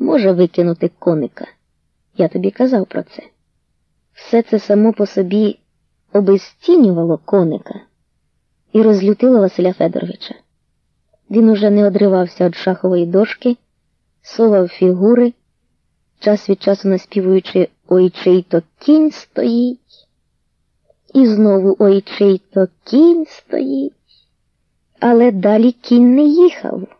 може викинути коника. Я тобі казав про це. Все це само по собі обезцінювало коника і розлютило Василя Федоровича. Він уже не одривався від шахової дошки, совав фігури, час від часу наспівуючи ой чий то кінь стоїть, і знову ой чий то кінь стоїть. Але далі кінь не їхав.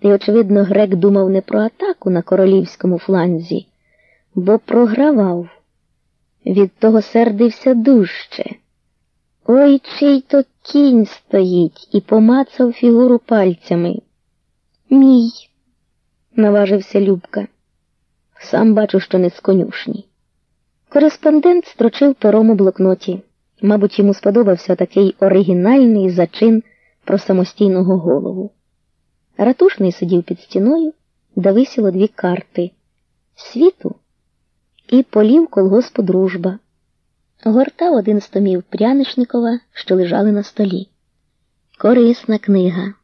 І, очевидно, грек думав не про атаку на королівському фланзі, бо програвав. Від того сердився дужче. Ой чий то кінь стоїть і помацав фігуру пальцями. Мій, наважився Любка. Сам бачу, що не з конюшні. Кореспондент строчив пером у блокноті. Мабуть, йому сподобався такий оригінальний зачин про самостійного голову. Ратушний сидів під стіною, де висіло дві карти світу і полів колгоспу дружба. Гортав один з томів Прянишникова, що лежали на столі. Корисна книга,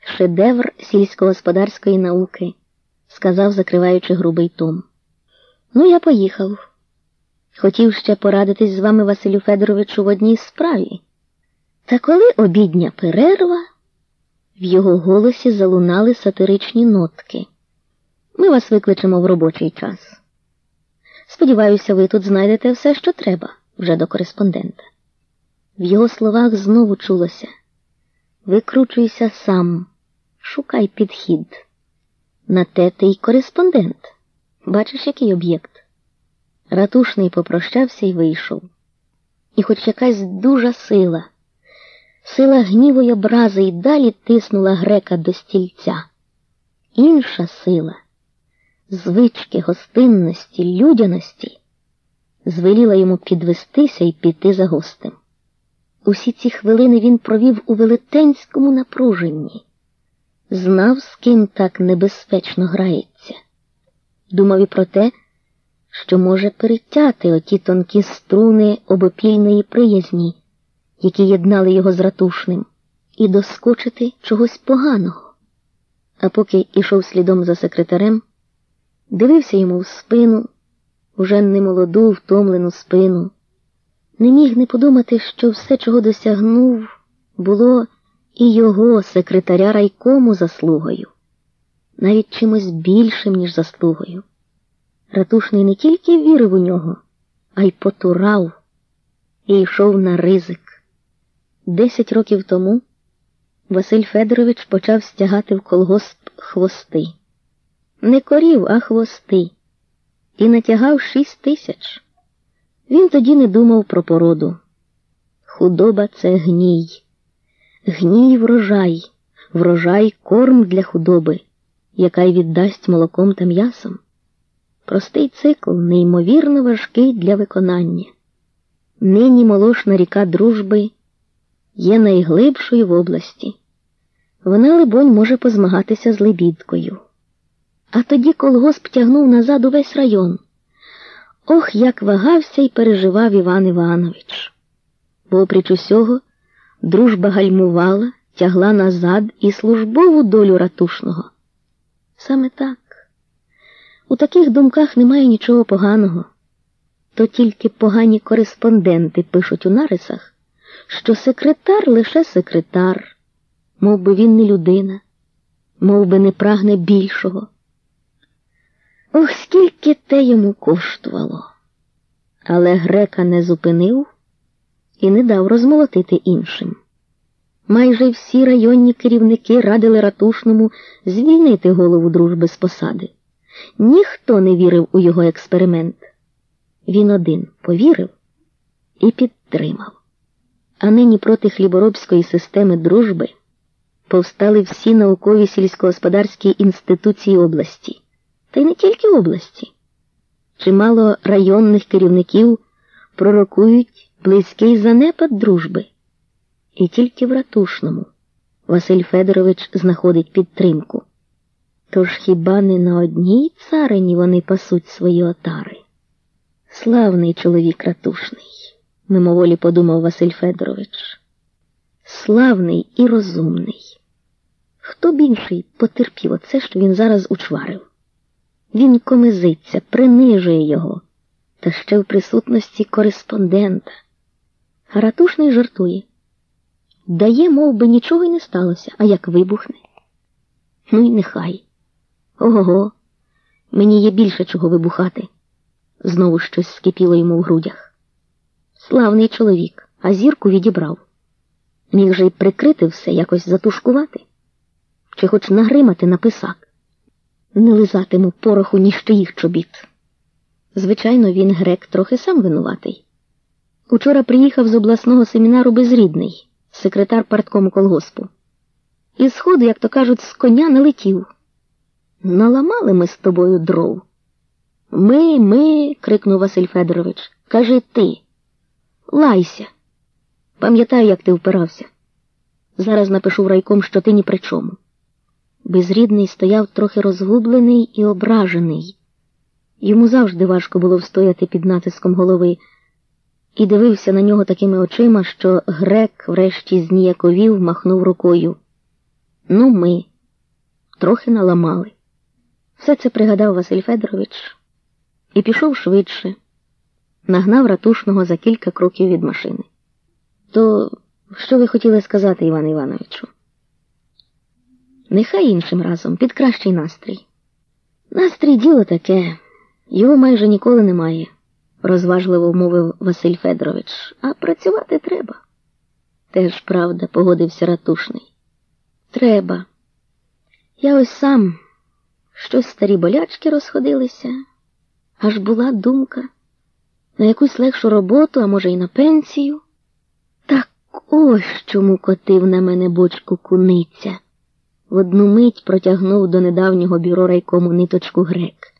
шедевр сільськогосподарської науки, сказав, закриваючи грубий том. Ну, я поїхав. Хотів ще порадитись з вами, Василю Федоровичу, в одній справі. Та коли обідня перерва, в його голосі залунали сатиричні нотки. Ми вас викличемо в робочий час. Сподіваюся, ви тут знайдете все, що треба, вже до кореспондента. В його словах знову чулося Викручуйся сам, шукай підхід. На те ти й кореспондент. Бачиш, який об'єкт. Ратушний попрощався і вийшов. І хоч якась дужа сила, сила гніву й образи й далі тиснула грека до стільця. Інша сила, звички, гостинності, людяності, звеліла йому підвестися і піти за гостем. Усі ці хвилини він провів у велетенському напруженні, знав, з ким так небезпечно грається. Думав і про те, що може перетяти оті тонкі струни обопільної приязні, які єднали його з ратушним, і доскочити чогось поганого. А поки ішов слідом за секретарем, дивився йому в спину, уже немолоду, втомлену спину, не міг не подумати, що все, чого досягнув, було і його секретаря райкому заслугою, навіть чимось більшим, ніж заслугою. Ратушний не тільки вірив у нього, а й потурав і йшов на ризик. Десять років тому Василь Федорович почав стягати в колгосп хвости. Не корів, а хвости, і натягав шість тисяч. Він тоді не думав про породу. Худоба це гній, гній врожай, врожай корм для худоби, яка й віддасть молоком та м'ясом. Простий цикл, неймовірно важкий для виконання. Нині молошна ріка дружби є найглибшою в області. Вона, либонь, може позмагатися з лебідкою. А тоді колгосп тягнув назад увесь район. Ох, як вагався і переживав Іван Іванович. Бо, опріч усього, дружба гальмувала, тягла назад і службову долю ратушного. Саме так. У таких думках немає нічого поганого, то тільки погані кореспонденти пишуть у нарисах, що секретар лише секретар, мов би він не людина, мов би не прагне більшого. Ох, скільки те йому коштувало. Але грека не зупинив і не дав розмолотити іншим. Майже всі районні керівники радили ратушному звільнити голову дружби з посади. Ніхто не вірив у його експеримент. Він один повірив і підтримав. А нині проти хліборобської системи дружби повстали всі наукові сільськогосподарські інституції області, та й не тільки області. Чимало районних керівників пророкують близький занепад дружби. І тільки в ратушному Василь Федорович знаходить підтримку. Тож хіба не на одній царині вони пасуть свої отари? Славний чоловік ратушний, мимоволі подумав Василь Федорович. Славний і розумний. Хто б інший потерпів оце, що він зараз учварив? Він комизиться, принижує його, та ще в присутності кореспондента. А ратушний жартує. Дає, мов би, нічого й не сталося, а як вибухне. Ну й нехай. Ого, мені є більше чого вибухати. Знову щось скипіло йому в грудях. Славний чоловік, а зірку відібрав. Міг же й прикрити все, якось затушкувати, чи хоч нагримати на писак. Не лизатиму пороху ніж чиїх чобіт. Звичайно, він грек трохи сам винуватий. Учора приїхав з обласного семінару безрідний, секретар парткому колгоспу. І сходу, як то кажуть, з коня не летів. Наламали ми з тобою дров. Ми, ми, крикнув Василь Федорович. Кажи ти. Лайся. Пам'ятаю, як ти впирався. Зараз напишу в райком, що ти ні при чому. Безрідний стояв трохи розгублений і ображений. Йому завжди важко було встояти під натиском голови, і дивився на нього такими очима, що грек врешті зніяковів, махнув рукою. Ну, ми трохи наламали. Все це пригадав Василь Федорович і пішов швидше, нагнав ратушного за кілька кроків від машини. То що ви хотіли сказати, Іван Івановичу? Нехай іншим разом під кращий настрій. Настрій діло таке, його майже ніколи немає, розважливо мовив Василь Федорович, а працювати треба. Теж правда, погодився ратушний. Треба. Я ось сам щось старі болячки розходилися, аж була думка на якусь легшу роботу, а може, й на пенсію. Так ось чому котив на мене бочку куниця. В одну мить протягнув до недавнього бюро райкому ниточку грек.